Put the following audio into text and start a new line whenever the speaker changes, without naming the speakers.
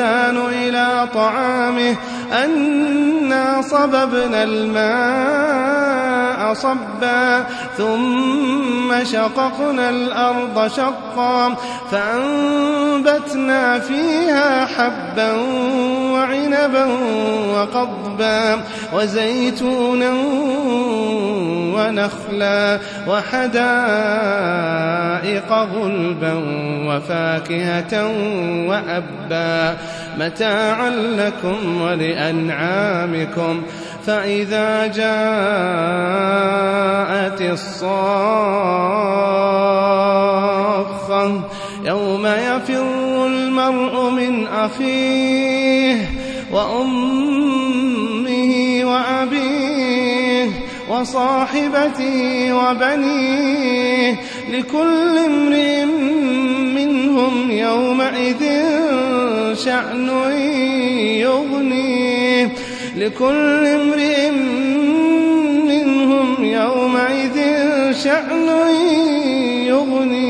إلى طعامه أنا صببنا الماء صبا ثم شققنا الأرض شقا فأنبتنا فيها حبا وعنبا وقضبا وزيتونا ونخلا وحدائق غلبا وفاكهة وأبا متاعا لكم ولأنعامكم فإذا جاءت الصاخة يوم يفر المرء من أخيه وأمه وأبيه وصاحبته وبنيه لكل امرئ منهم يومئذ شأن يغنيه لكل امرئ منهم يومئذ شأن يغنيه